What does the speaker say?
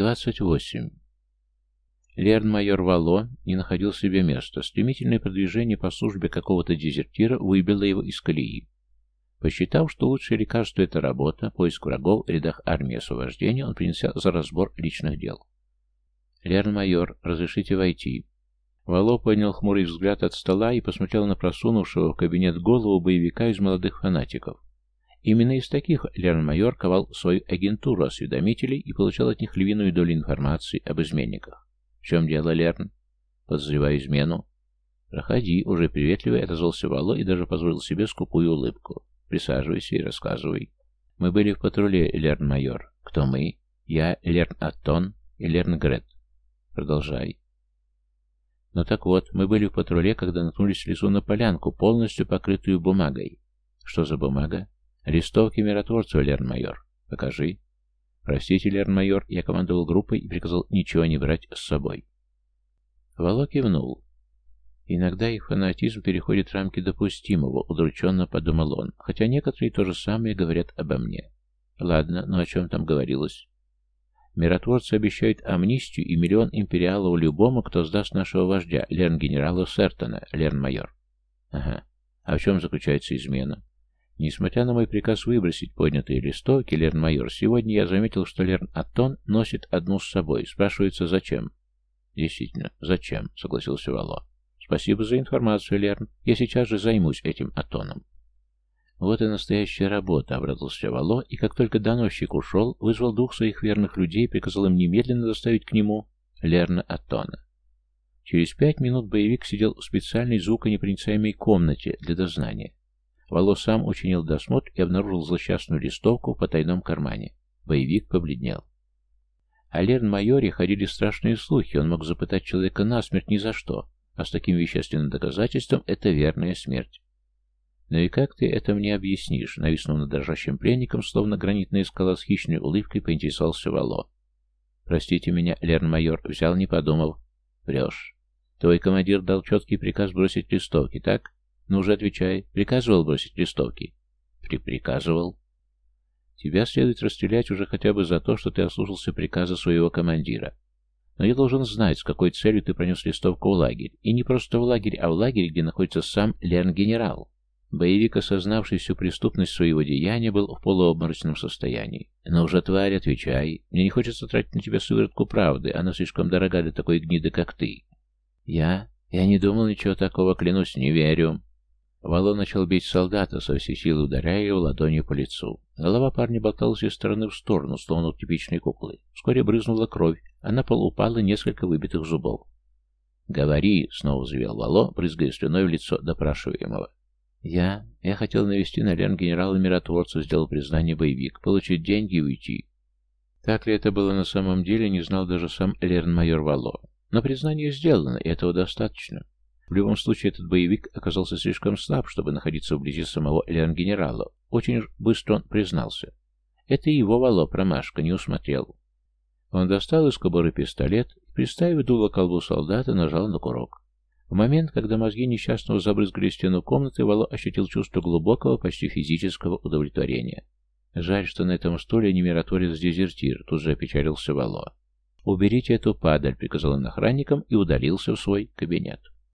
28. Лерн-майор Вало не находил себе места. Стремительное продвижение по службе какого-то дезертира выбило его из колеи. Посчитав, что лучшее лекарство – это работа, поиск врагов в рядах армии освобождения, он принялся за разбор личных дел. «Лерн-майор, разрешите войти?» Вало поднял хмурый взгляд от стола и посмотрел на просунувшего в кабинет голову боевика из молодых фанатиков. Именно из таких Лерн-майор ковал свою агентуру осведомителей и получал от них львиную долю информации об изменниках. «В чем дело, Лерн?» «Подозреваю измену». «Проходи», — уже приветливо отозвался Вало и даже позволил себе скупую улыбку. «Присаживайся и рассказывай». «Мы были в патруле, Лерн-майор». «Кто мы?» «Я, Лерн Аттон и Лерн Грет». «Продолжай». «Ну так вот, мы были в патруле, когда наткнулись в лесу на полянку, полностью покрытую бумагой». «Что за бумага?» «Листовки миротворцев, Лерн-майор. Покажи». «Простите, Лерн-майор, я командовал группой и приказал ничего не брать с собой». Вало кивнул. Иногда их фанатизм переходит рамки допустимого, удрученно подумал он, хотя некоторые то же самое говорят обо мне. Ладно, но о чем там говорилось? Миротворцы обещают амнистию и миллион империалов любому, кто сдаст нашего вождя, лерн-генерала Сертона, лерн-майор. Ага. А в чем заключается измена? Несмотря на мой приказ выбросить поднятые листовки, Лерн-майор, сегодня я заметил, что Лерн-Аттон носит одну с собой. Спрашивается, зачем? Действительно, зачем? Согласился Вало. Спасибо за информацию, Лерн. Я сейчас же займусь этим Атоном. Вот и настоящая работа, обрадовался Вало, и как только доносчик ушел, вызвал двух своих верных людей и приказал им немедленно доставить к нему Лерна Атона. Через пять минут боевик сидел в специальной звуконепроницаемой комнате для дознания. Вало сам учинил досмотр и обнаружил злосчастную листовку в потайном кармане. Боевик побледнел. О Лерн-майоре ходили страшные слухи, он мог запытать человека насмерть ни за что, а с таким вещественным доказательством это верная смерть. «Ну и как ты это мне объяснишь?» Нависнув над дрожащим пленником, словно гранитная скала с хищной улыбкой, поинтересовался Вало. «Простите меня, Лерн-майор, взял, не подумав». «Врешь. Твой командир дал четкий приказ бросить листовки, так?» Ну уже отвечай. Приказывал бросить листовки? Приприказывал. Тебя следует расстрелять уже хотя бы за то, что ты ослушался приказа своего командира. Но я должен знать, с какой целью ты пронес листовку в лагерь. И не просто в лагерь, а в лагере, где находится сам Лерн-генерал. Боевик, осознавший всю преступность своего деяния, был в полуобморочном состоянии. «Но уже, тварь, отвечай. Мне не хочется тратить на тебя сыворотку правды. Она слишком дорога для такой гниды, как ты». «Я? Я не думал ничего такого, клянусь, не верю». Вало начал бить солдата, со всей силы ударяя его ладонью по лицу. Голова парня болталась из стороны в сторону, словно у типичной куклы. Вскоре брызнула кровь, а на пол упало несколько выбитых зубов. «Говори!» — снова завел Вало, брызгая слюной в лицо допрашиваемого. «Я... я хотел навести на Лен генерала-миротворца, сделал признание боевик, получить деньги и уйти». Так ли это было на самом деле, не знал даже сам Лерн-майор Вало. Но признание сделано, и этого достаточно. В любом случае, этот боевик оказался слишком слаб, чтобы находиться вблизи самого Леон-генерала. Очень быстро он признался. Это его вало промашка, не усмотрел. Он достал из кобуры пистолет и, приставив дуло колбу солдата, нажал на курок. В момент, когда мозги несчастного забрызгали стену комнаты, Вало ощутил чувство глубокого, почти физического удовлетворения. Жаль, что на этом стуле не миротворец-дезертир, тут же опечалился Вало. «Уберите эту падаль», — приказал он охранникам и удалился в свой кабинет.